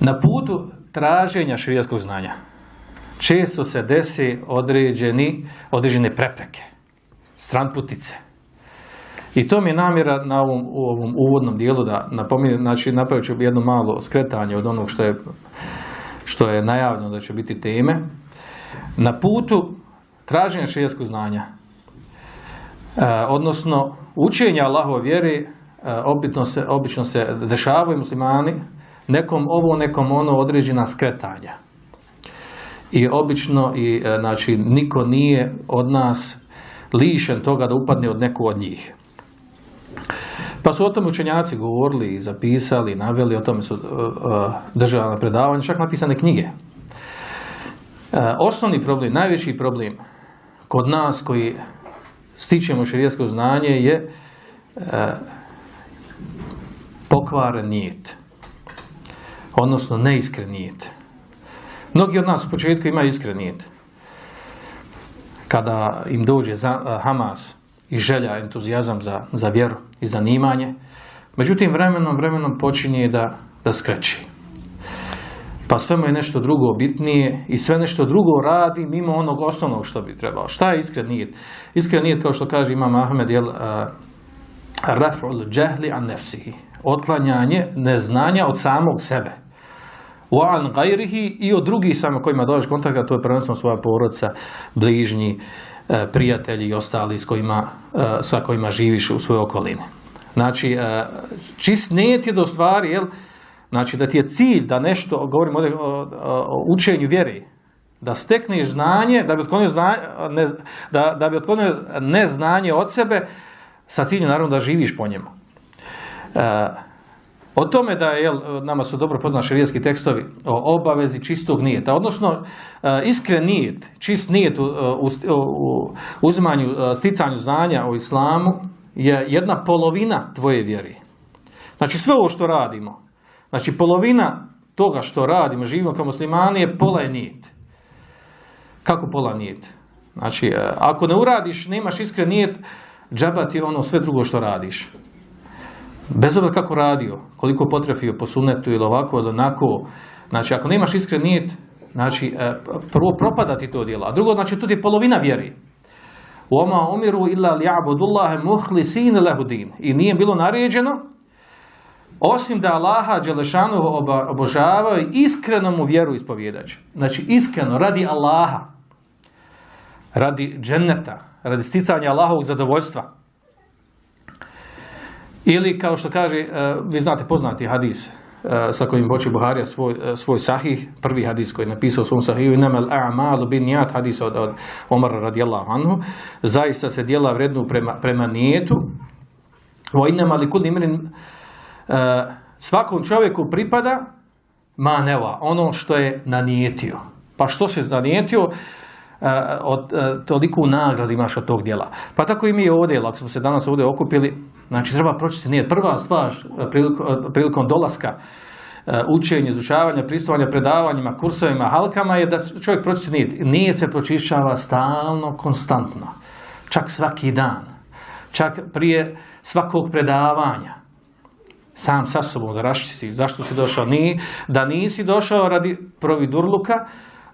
Na putu traženja širijaskog znanja često se desi određeni, određene prepreke, stranputice. I to mi je namjera na ovom, u ovom uvodnom dijelu da napominjem, znači napravit ću jedno malo skretanje od onog što je, što je najavljeno da će biti teme. Na putu traženja širijaskog znanja, e, odnosno učenja Allahove vjeri, e, obično se, obično se dešavaju muslimani nekom ovo, nekom ono određena skretanja. I obično, i, e, znači, niko nije od nas lišen toga da upadne od neku od njih. Pa su o tom učenjaci govorili zapisali, naveli, o tome su uh, držali na predavanju, čak napisane knjige. osnovni problem, najveći problem kod nas koji stičemo širijasko znanje je pokvaren nijet odnosno neiskren nijet. Mnogi od nas u početku imaju iskren nijet. Kada im dođe za, Hamas i želja, entuzijazam za, za vjeru i zanimanje, međutim vremenom, vremenom počinje da, da skreći. Pa sve mu je nešto drugo bitnije i sve nešto drugo radi mimo onog osnovnog što bi trebalo. Šta je iskren nijet? Iskren nijet, kao što kaže Imam Ahmed, je raf'ul džehli an nefsihi. Otklanjanje neznanja od samog sebe an gajrihi i od drugih samo kojima dolaziš kontakta, to je prvenstveno svoja porodica, bližnji, e, prijatelji i ostali s kojima, e, sa kojima živiš u svojoj okolini. Znači, e, čist nije ti do stvari, jel? Znači, da ti je cilj da nešto, govorimo ovdje o, učenju vjeri, da stekneš znanje, da bi otklonio, znanje, ne, da, da bi otklonio neznanje od sebe, sa ciljem naravno da živiš po njemu. O tome da je, nama su dobro poznati šarijetski tekstovi o obavezi čistog nijeta, odnosno e, iskren nijet, čist nijet u, u, uzimanju, e, sticanju znanja o islamu je jedna polovina tvoje vjeri. Znači sve ovo što radimo, znači polovina toga što radimo, živimo kao muslimani je pola je nijet. Kako pola nijet? Znači, e, ako ne uradiš, nemaš iskren nijet, džaba ti ono sve drugo što radiš. Bez obzira kako radio, koliko potrefio po sunetu ili ovako ili onako, znači ako nemaš iskren nijet, znači e, prvo propada ti to djelo, a drugo znači to je polovina vjeri. Oma umiru illa li'abudullahi muhlisin din. I nije bilo naređeno osim da Allaha Đelešanu obožavaju iskreno mu vjeru ispovjedač. Znači iskreno, radi Allaha, radi dženneta, radi sticanja Allahovog zadovoljstva. Ili kao što kaže, e, vi znate poznati hadis e, sa kojim boči Buharija svoj, e, svoj sahih, prvi hadis koji je napisao u svom sahiju, inamel a'malu bin nijat, hadis od, od Omara radijallahu anhu, zaista se dijela vrednu prema, prema nijetu, o inama li kud imrin, svakom čovjeku pripada maneva, ono što je nanijetio. Pa što se zanijetio, od, toliku nagradu imaš od tog dijela. Pa tako i mi ovdje, ako smo se danas ovdje okupili, Znači treba pročitati nije prva stvar e, prilikom, dolaska e, učenja, izučavanja, pristupanja predavanjima, kursovima, halkama je da čovjek pročiti nijet. Nijet se pročišćava stalno, konstantno. Čak svaki dan. Čak prije svakog predavanja. Sam sa sobom da raščisti zašto si došao. Ni, da nisi došao radi providurluka,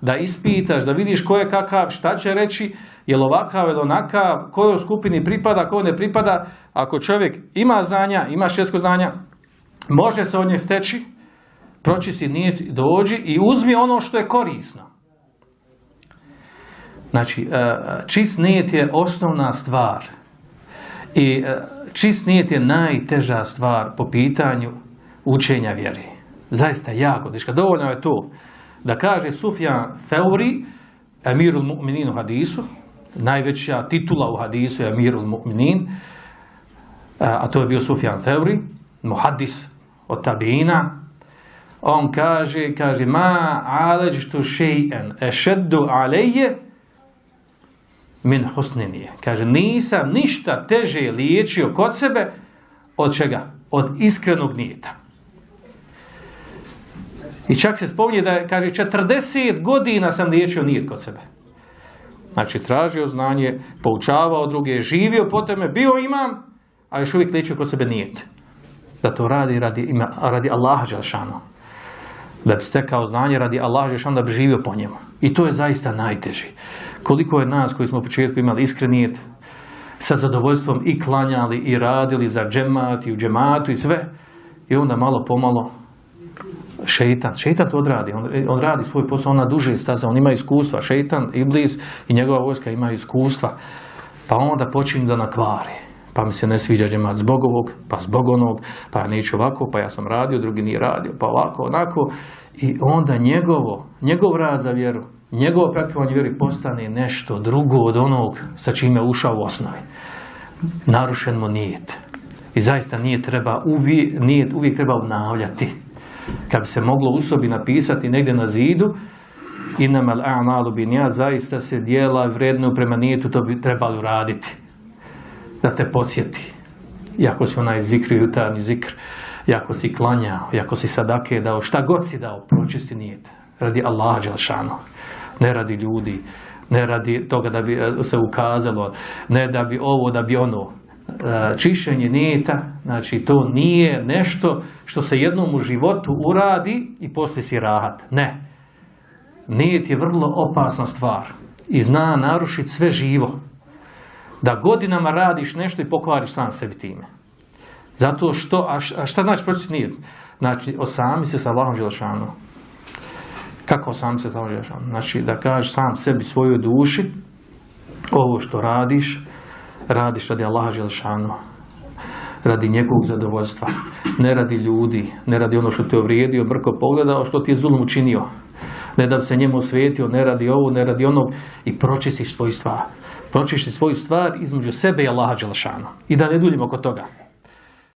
da ispitaš, da vidiš ko je kakav, šta će reći, je li ovakav ili onakav, kojoj skupini pripada, ko ne pripada. Ako čovjek ima znanja, ima šesko znanja, može se od nje steći, pročisti nijet, dođi i uzmi ono što je korisno. Znači, e, čist nijet je osnovna stvar. I e, čist nijet je najteža stvar po pitanju učenja vjeri. Zaista jako teška. Dovoljno je to da kaže Sufjan Theuri, emirul mu'minin u hadisu, najveća titula u hadisu je emirul mu'minin, a to je bio Sufjan Theuri, muhadis od tabina, on kaže, kaže, ma aleđtu še'en ešeddu aleje min husninije. Kaže, nisam ništa teže liječio kod sebe od čega? Od iskrenog nijeta. I čak se spominje da kaže 40 godina sam liječio nijet kod sebe. Znači tražio znanje, poučavao druge, živio po tome, bio imam, a još uvijek liječio kod sebe nijet. Da to radi radi, ima, radi Allaha Đalšanu. da bi stekao znanje radi Allah, još onda bi živio po njemu. I to je zaista najteži. Koliko je nas koji smo u početku imali iskrenijet, sa zadovoljstvom i klanjali i radili za džemat i u džematu i sve, i onda malo pomalo šeitan, šeitan to odradi, on, on radi svoj posao, on na duže staza, on ima iskustva, šeitan, iblis i njegova vojska imaju iskustva, pa onda počinju da nakvari, pa mi se ne sviđa džemat zbog ovog, pa zbog onog, pa ja neću ovako, pa ja sam radio, drugi nije radio, pa ovako, onako, i onda njegovo, njegov rad za vjeru, njegovo praktikovanje vjeri postane nešto drugo od onog sa čime ušao u osnovi. Narušen mu nijet. I zaista nije treba uvijek, nijet uvijek treba obnavljati. Kad bi se moglo u sobi napisati negdje na zidu, inamal a'malu bin zaista se dijela vredno prema nijetu, to bi trebalo raditi. Da te podsjeti. Iako si onaj zikr, jutarnji zikr, jako si klanjao, jako si sadake dao, šta god si dao, pročisti nijet. Radi Allah Đelšanu. Ne radi ljudi, ne radi toga da bi se ukazalo, ne da bi ovo, da bi ono. Čišćenje nijeta, znači to nije nešto što se jednom u životu uradi i poslije si rahat. Ne. Nijet je vrlo opasna stvar i zna narušiti sve živo. Da godinama radiš nešto i pokvariš sam sebi time. Zato što, a šta znači proći nijet? Znači, osami se sa Allahom Želešanom. Kako osami se sa Allahom Želešanom? Znači, da kažeš sam sebi svojoj duši, ovo što radiš, radiš radi Allaha Želšanu, radi njegovog zadovoljstva, ne radi ljudi, ne radi ono što te uvrijedio, brko pogledao, što ti je zulum učinio, ne da bi se njemu osvijetio, ne radi ovo, ne radi onog i pročistiš svoju stvar. Pročistiš svoju stvar između sebe i Allaha Želšanu. I da ne duljimo oko toga.